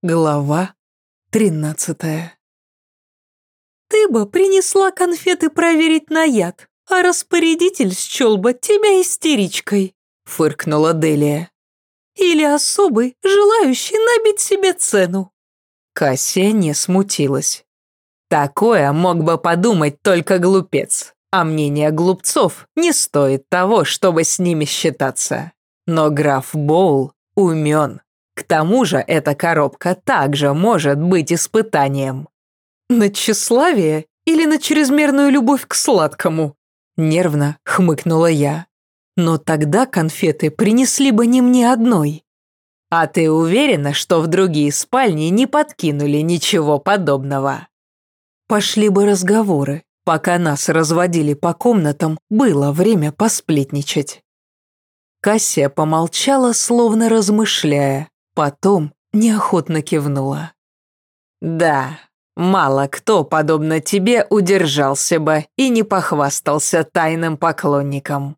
Глава тринадцатая. «Ты бы принесла конфеты проверить на яд, а распорядитель счел бы тебя истеричкой», — фыркнула Делия. «Или особый, желающий набить себе цену». Кассия не смутилась. Такое мог бы подумать только глупец, а мнение глупцов не стоит того, чтобы с ними считаться. Но граф Боул умен. К тому же эта коробка также может быть испытанием. На тщеславие или на чрезмерную любовь к сладкому? Нервно хмыкнула я. Но тогда конфеты принесли бы не мне одной. А ты уверена, что в другие спальни не подкинули ничего подобного? Пошли бы разговоры. Пока нас разводили по комнатам, было время посплетничать. Кассия помолчала, словно размышляя, Потом неохотно кивнула. «Да, мало кто, подобно тебе, удержался бы и не похвастался тайным поклонником».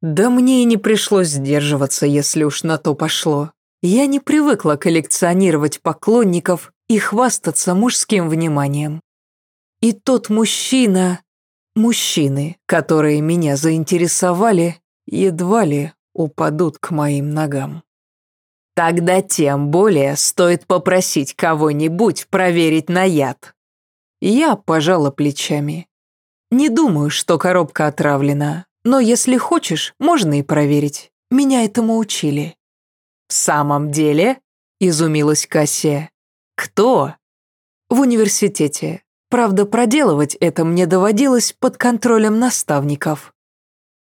Да мне и не пришлось сдерживаться, если уж на то пошло. Я не привыкла коллекционировать поклонников и хвастаться мужским вниманием. И тот мужчина... Мужчины, которые меня заинтересовали, едва ли упадут к моим ногам. Тогда тем более стоит попросить кого-нибудь проверить на яд. Я пожала плечами. Не думаю, что коробка отравлена, но если хочешь, можно и проверить. Меня этому учили. В самом деле? Изумилась Кассия. Кто? В университете. Правда, проделывать это мне доводилось под контролем наставников.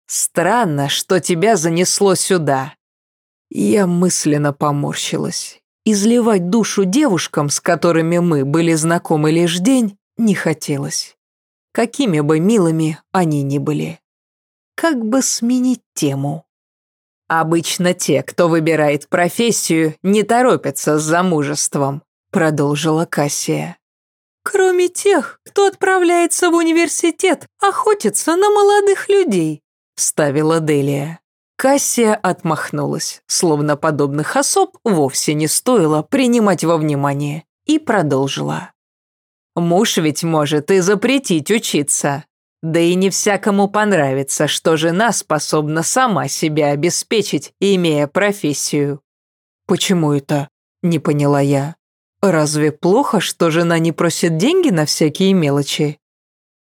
Странно, что тебя занесло сюда. Я мысленно поморщилась. Изливать душу девушкам, с которыми мы были знакомы лишь день, не хотелось. Какими бы милыми они ни были. Как бы сменить тему? Обычно те, кто выбирает профессию, не торопятся с замужеством, продолжила Кассия. Кроме тех, кто отправляется в университет охотиться на молодых людей, ставила Делия. Кассия отмахнулась, словно подобных особ вовсе не стоило принимать во внимание, и продолжила. «Муж ведь может и запретить учиться. Да и не всякому понравится, что жена способна сама себя обеспечить, имея профессию». «Почему это?» – не поняла я. «Разве плохо, что жена не просит деньги на всякие мелочи?»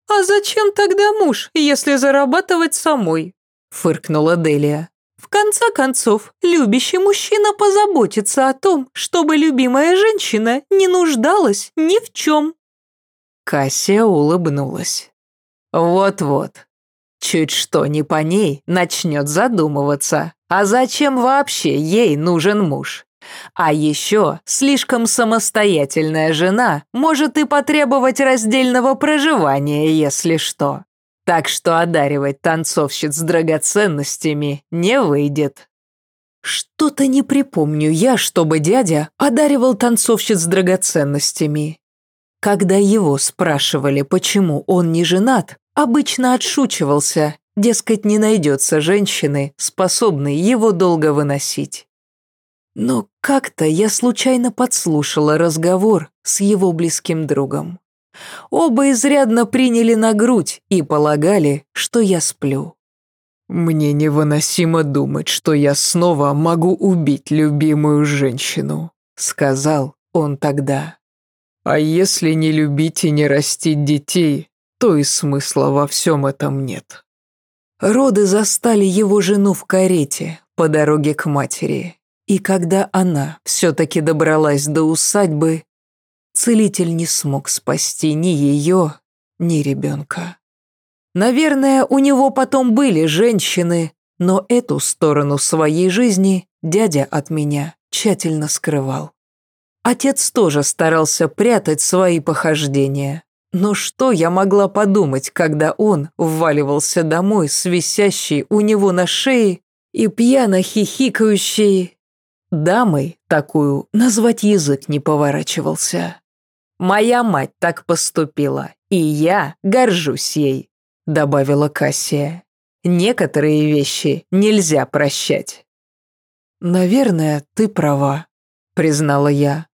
«А зачем тогда муж, если зарабатывать самой?» Фыркнула Делия. В конце концов, любящий мужчина позаботится о том, чтобы любимая женщина не нуждалась ни в чем. Кассия улыбнулась. Вот-вот. Чуть что не по ней начнет задумываться. А зачем вообще ей нужен муж? А еще слишком самостоятельная жена может и потребовать раздельного проживания, если что так что одаривать танцовщиц драгоценностями не выйдет. Что-то не припомню я, чтобы дядя одаривал танцовщиц драгоценностями. Когда его спрашивали, почему он не женат, обычно отшучивался, дескать, не найдется женщины, способной его долго выносить. Но как-то я случайно подслушала разговор с его близким другом. Оба изрядно приняли на грудь и полагали, что я сплю. «Мне невыносимо думать, что я снова могу убить любимую женщину», — сказал он тогда. «А если не любить и не растить детей, то и смысла во всем этом нет». Роды застали его жену в карете по дороге к матери, и когда она все-таки добралась до усадьбы, Целитель не смог спасти ни ее, ни ребенка. Наверное, у него потом были женщины, но эту сторону своей жизни дядя от меня тщательно скрывал. Отец тоже старался прятать свои похождения. Но что я могла подумать, когда он вваливался домой с висящей у него на шее и пьяно хихикающей дамой такую назвать язык не поворачивался. Моя мать так поступила, и я горжусь ей», — добавила Кассия. «Некоторые вещи нельзя прощать». «Наверное, ты права», — признала я.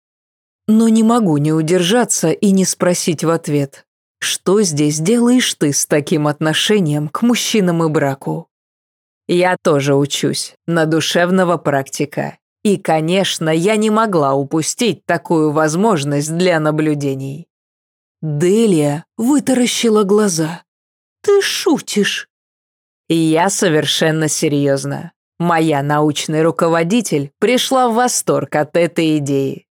Но не могу не удержаться и не спросить в ответ, что здесь делаешь ты с таким отношением к мужчинам и браку? Я тоже учусь на душевного практика. И, конечно, я не могла упустить такую возможность для наблюдений. Делия вытаращила глаза. «Ты шутишь?» Я совершенно серьезно. Моя научный руководитель пришла в восторг от этой идеи.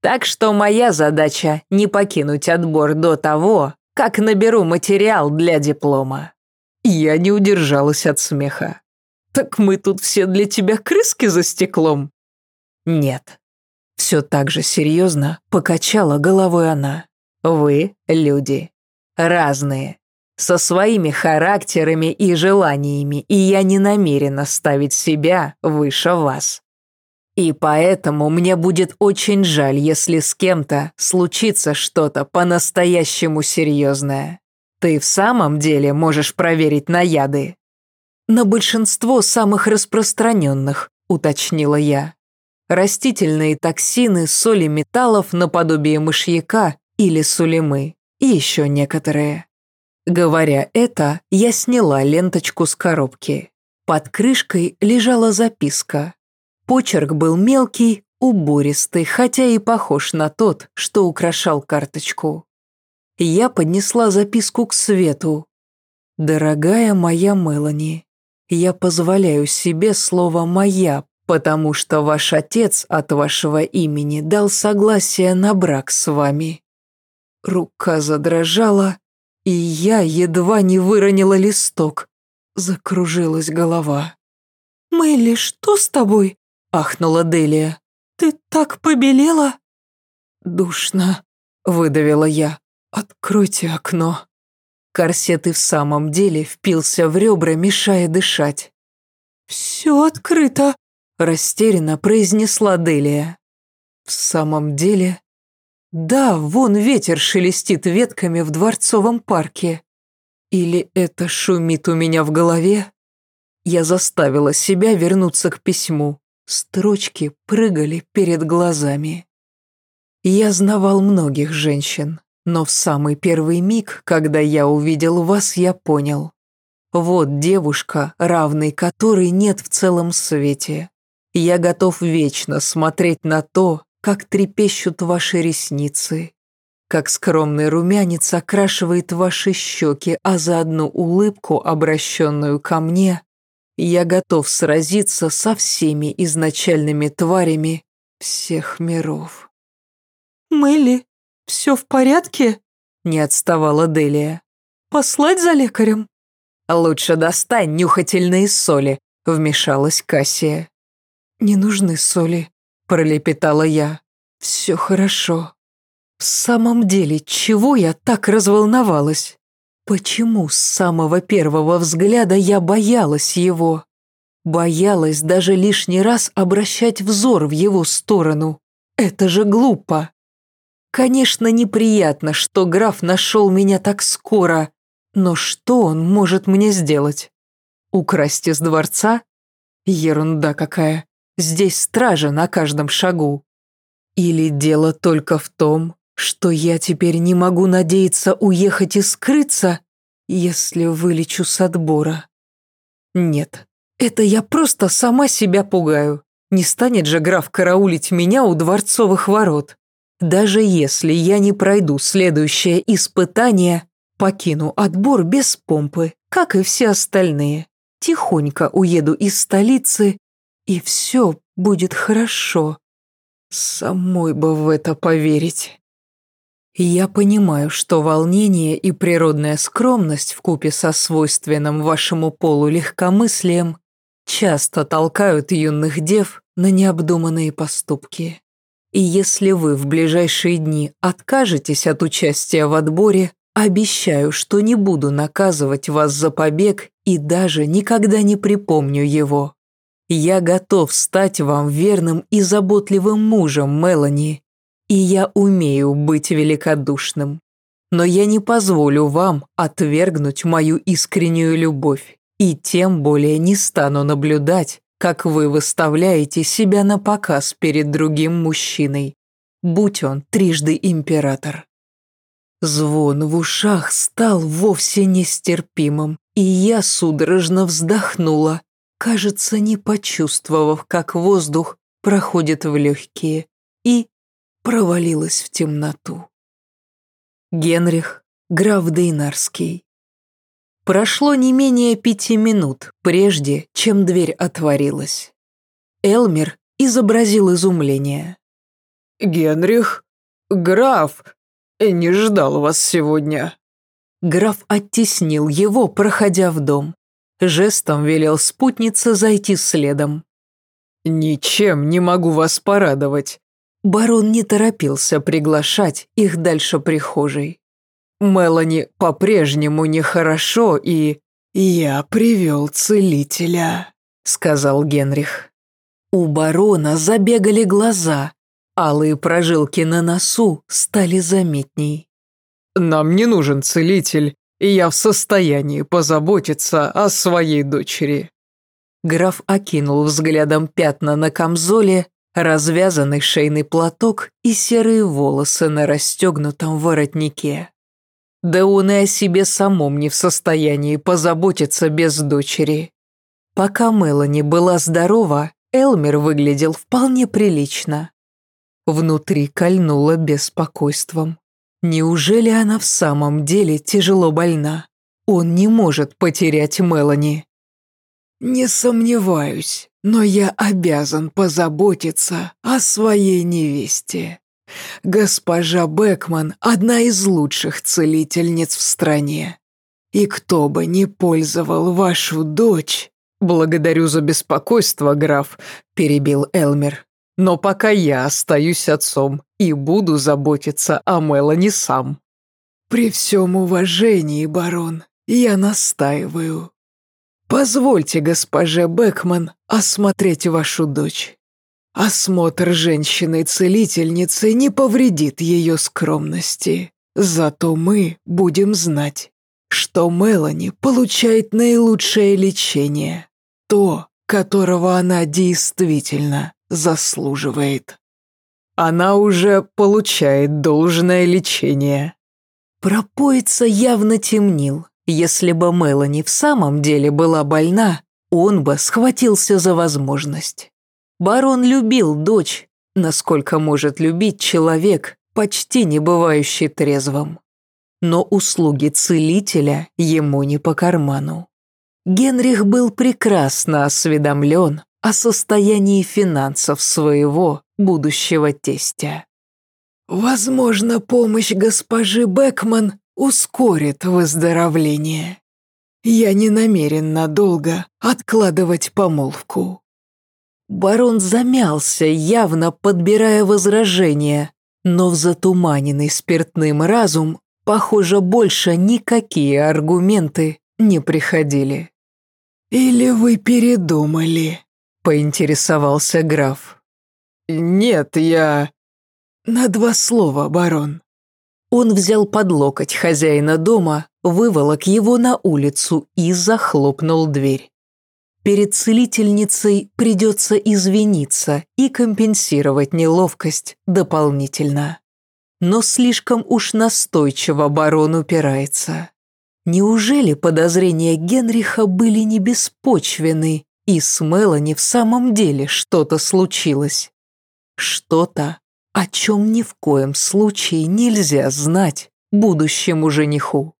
Так что моя задача не покинуть отбор до того, как наберу материал для диплома. Я не удержалась от смеха. Так мы тут все для тебя крыски за стеклом? Нет. Все так же серьезно покачала головой она. Вы люди. Разные. Со своими характерами и желаниями, и я не намерена ставить себя выше вас. И поэтому мне будет очень жаль, если с кем-то случится что-то по-настоящему серьезное. Ты в самом деле можешь проверить на яды? На большинство самых распространенных, уточнила я. Растительные токсины, соли металлов наподобие мышьяка или сулемы и еще некоторые. Говоря это, я сняла ленточку с коробки. Под крышкой лежала записка. Почерк был мелкий, убористый, хотя и похож на тот, что украшал карточку. Я поднесла записку к свету. «Дорогая моя Мелани, я позволяю себе слово «моя», потому что ваш отец от вашего имени дал согласие на брак с вами». Рука задрожала, и я едва не выронила листок. Закружилась голова. «Мелли, что с тобой?» ахнула Делия. «Ты так побелела?» «Душно», — выдавила я. «Откройте окно». Корсет и в самом деле впился в ребра, мешая дышать. «Все открыто», — растерянно произнесла Делия. «В самом деле...» «Да, вон ветер шелестит ветками в Дворцовом парке. Или это шумит у меня в голове?» Я заставила себя вернуться к письму. Строчки прыгали перед глазами. Я знавал многих женщин, но в самый первый миг, когда я увидел вас, я понял. Вот девушка, равной которой нет в целом свете. Я готов вечно смотреть на то, как трепещут ваши ресницы, как скромный румянец окрашивает ваши щеки, а за одну улыбку, обращенную ко мне, я готов сразиться со всеми изначальными тварями всех миров. «Мэлли, все в порядке?» — не отставала Делия. «Послать за лекарем?» «Лучше достань нюхательные соли», — вмешалась Кассия. «Не нужны соли», — пролепетала я. «Все хорошо». В самом деле, чего я так разволновалась? Почему с самого первого взгляда я боялась его? Боялась даже лишний раз обращать взор в его сторону. Это же глупо. Конечно, неприятно, что граф нашел меня так скоро, но что он может мне сделать? Украсть из дворца? Ерунда какая. Здесь стража на каждом шагу. Или дело только в том, что я теперь не могу надеяться уехать и скрыться, если вылечу с отбора. Нет, это я просто сама себя пугаю. Не станет же граф караулить меня у дворцовых ворот. Даже если я не пройду следующее испытание, покину отбор без помпы, как и все остальные. Тихонько уеду из столицы, и все будет хорошо. Самой бы в это поверить. Я понимаю, что волнение и природная скромность вкупе со свойственным вашему полу легкомыслием часто толкают юных дев на необдуманные поступки. И если вы в ближайшие дни откажетесь от участия в отборе, обещаю, что не буду наказывать вас за побег и даже никогда не припомню его. Я готов стать вам верным и заботливым мужем, Мелани, и я умею быть великодушным. Но я не позволю вам отвергнуть мою искреннюю любовь, и тем более не стану наблюдать, как вы выставляете себя на показ перед другим мужчиной. будь он трижды император. Звон в ушах стал вовсе нестерпимым, и я судорожно вздохнула, кажется, не почувствовав, как воздух проходит в легкие, и провалилась в темноту. Генрих, граф Дейнарский. Прошло не менее пяти минут, прежде чем дверь отворилась. Элмер изобразил изумление. «Генрих? Граф! Не ждал вас сегодня!» Граф оттеснил его, проходя в дом. Жестом велел спутнице зайти следом. «Ничем не могу вас порадовать». Барон не торопился приглашать их дальше прихожей. «Мелани по-прежнему нехорошо и...» «Я привел целителя», — сказал Генрих. У барона забегали глаза, алые прожилки на носу стали заметней. «Нам не нужен целитель, и я в состоянии позаботиться о своей дочери». Граф окинул взглядом пятна на камзоле, развязанный шейный платок и серые волосы на расстегнутом воротнике. Да он и о себе самом не в состоянии позаботиться без дочери. Пока Мелани была здорова, Элмер выглядел вполне прилично. Внутри кольнуло беспокойством. Неужели она в самом деле тяжело больна? Он не может потерять Мелани. «Не сомневаюсь, но я обязан позаботиться о своей невесте. Госпожа Бекман – одна из лучших целительниц в стране. И кто бы ни пользовал вашу дочь, «Благодарю за беспокойство, граф», – перебил Элмер. «Но пока я остаюсь отцом и буду заботиться о Мелани сам». «При всем уважении, барон, я настаиваю. Позвольте госпоже Бекман осмотреть вашу дочь. Осмотр женщины-целительницы не повредит ее скромности. Зато мы будем знать, что Мелани получает наилучшее лечение, то, которого она действительно заслуживает. Она уже получает должное лечение. Пропоица явно темнил. Если бы Мелани в самом деле была больна, он бы схватился за возможность. Барон любил дочь, насколько может любить человек, почти не бывающий трезвым но услуги целителя ему не по карману. Генрих был прекрасно осведомлен о состоянии финансов своего будущего тестя. «Возможно, помощь госпожи Бекман ускорит выздоровление. Я не намерен надолго откладывать помолвку». Барон замялся, явно подбирая возражения, но в затуманенный спиртным разум Похоже, больше никакие аргументы не приходили. «Или вы передумали?» – поинтересовался граф. «Нет, я...» «На два слова, барон». Он взял под локоть хозяина дома, выволок его на улицу и захлопнул дверь. Перед целительницей придется извиниться и компенсировать неловкость дополнительно но слишком уж настойчиво барон упирается. Неужели подозрения Генриха были не беспочвены, и с Мелани в самом деле что-то случилось? Что-то, о чем ни в коем случае нельзя знать будущему жениху.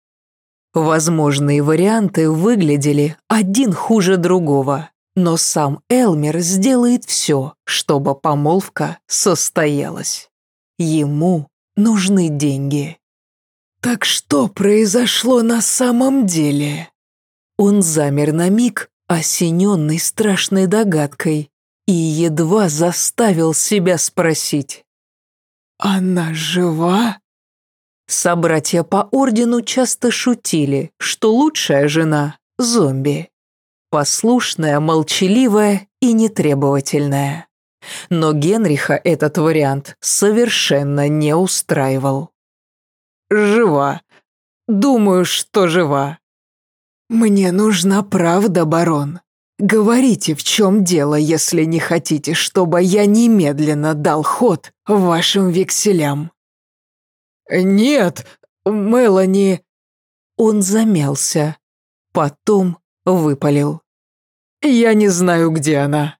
Возможные варианты выглядели один хуже другого, но сам Элмер сделает все, чтобы помолвка состоялась. Ему нужны деньги. Так что произошло на самом деле? Он замер на миг, осененный страшной догадкой, и едва заставил себя спросить. «Она жива?» Собратья по ордену часто шутили, что лучшая жена – зомби. Послушная, молчаливая и нетребовательная. Но Генриха этот вариант совершенно не устраивал. «Жива. Думаю, что жива». «Мне нужна правда, барон. Говорите, в чем дело, если не хотите, чтобы я немедленно дал ход вашим векселям». «Нет, Мелани...» Он замялся, потом выпалил. «Я не знаю, где она».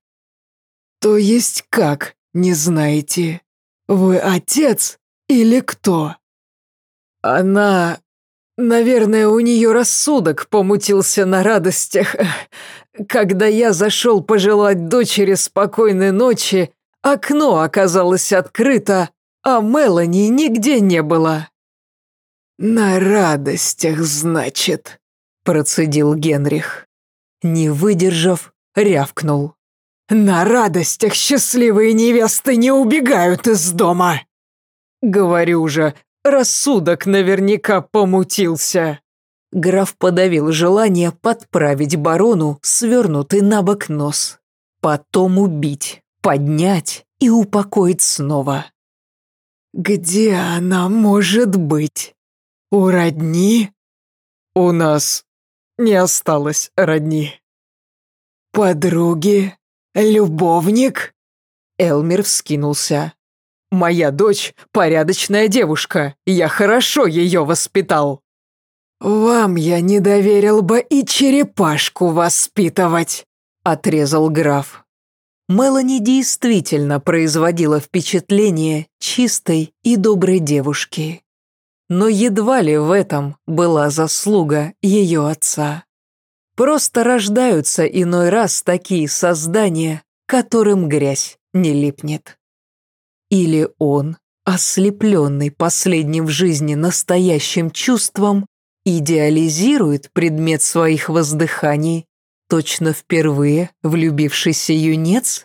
«То есть как, не знаете? Вы отец или кто?» «Она... Наверное, у нее рассудок помутился на радостях. Когда я зашел пожелать дочери спокойной ночи, окно оказалось открыто, а Мелани нигде не было. «На радостях, значит», — процедил Генрих. Не выдержав, рявкнул. «На радостях счастливые невесты не убегают из дома!» «Говорю же, рассудок наверняка помутился!» Граф подавил желание подправить барону свернутый на бок нос. Потом убить, поднять и упокоить снова. «Где она может быть? У родни?» «У нас не осталось родни». «Подруги? Любовник?» Элмер вскинулся. «Моя дочь – порядочная девушка, я хорошо ее воспитал». «Вам я не доверил бы и черепашку воспитывать», – отрезал граф. Мелани действительно производила впечатление чистой и доброй девушки. Но едва ли в этом была заслуга ее отца. Просто рождаются иной раз такие создания, которым грязь не липнет. Или он, ослепленный последним в жизни настоящим чувством, идеализирует предмет своих воздыханий, точно впервые влюбившийся юнец?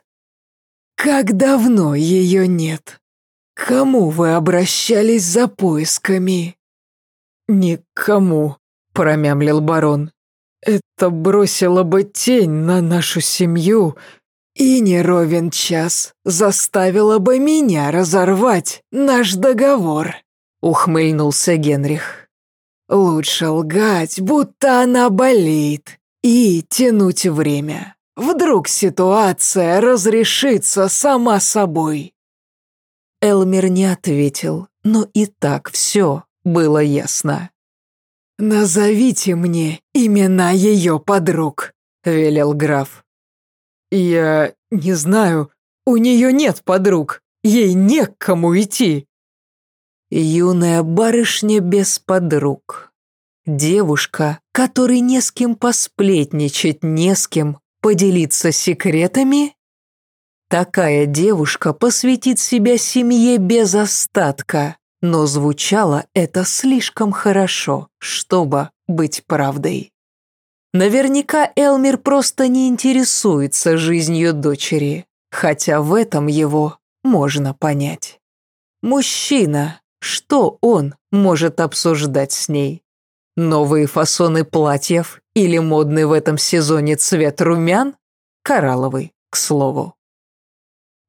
Как давно ее нет? Кому вы обращались за поисками? Никому, промямлил барон. Это бросило бы тень на нашу семью, и не ровен час заставило бы меня разорвать наш договор, ухмыльнулся Генрих. Лучше лгать, будто она болит, и тянуть время. Вдруг ситуация разрешится сама собой. Элмер не ответил, но и так все было ясно. «Назовите мне имена ее подруг», — велел граф. «Я не знаю, у нее нет подруг, ей не к кому идти», Юная барышня без подруг. Девушка, которой не с кем посплетничать, не с кем поделиться секретами? Такая девушка посвятит себя семье без остатка, но звучало это слишком хорошо, чтобы быть правдой. Наверняка Элмир просто не интересуется жизнью дочери, хотя в этом его можно понять. Мужчина, что он может обсуждать с ней? Новые фасоны платьев или модный в этом сезоне цвет румян? Коралловый, к слову.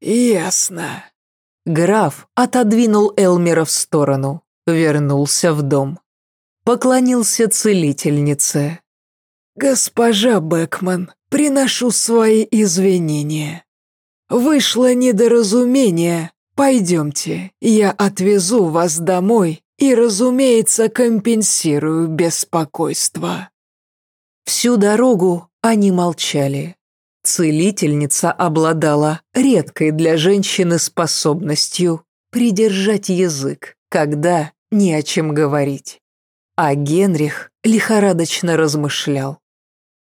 «Ясно». Граф отодвинул Элмера в сторону, вернулся в дом. Поклонился целительнице. «Госпожа Бекман, приношу свои извинения. Вышло недоразумение, Пойдемте, я отвезу вас домой и, разумеется, компенсирую беспокойство». Всю дорогу они молчали. Целительница обладала редкой для женщины способностью придержать язык, когда не о чем говорить. А Генрих лихорадочно размышлял.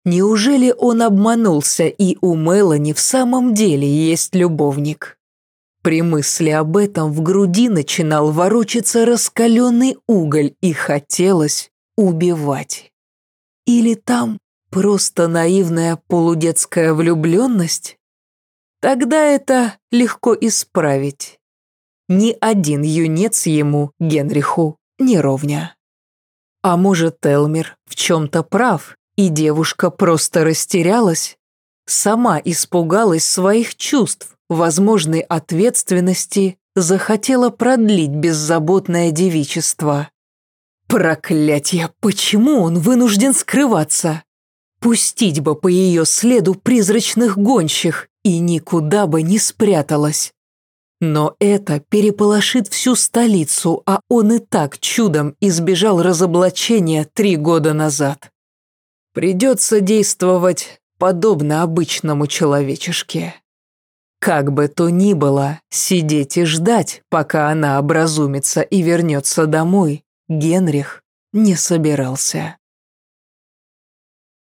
Неужели он обманулся, и у Мелани в самом деле есть любовник? При мысли об этом в груди начинал ворочаться раскаленный уголь и хотелось убивать. Или там просто наивная полудетская влюбленность? Тогда это легко исправить. Ни один юнец ему, Генриху, не ровня. А может, Элмер в чем-то прав, и девушка просто растерялась? Сама испугалась своих чувств, возможной ответственности захотела продлить беззаботное девичество. Проклятье, почему он вынужден скрываться? Пустить бы по ее следу призрачных гонщих и никуда бы не спряталась. Но это переполошит всю столицу, а он и так чудом избежал разоблачения три года назад. Придется действовать подобно обычному человечешке. Как бы то ни было, сидеть и ждать, пока она образумится и вернется домой, Генрих не собирался.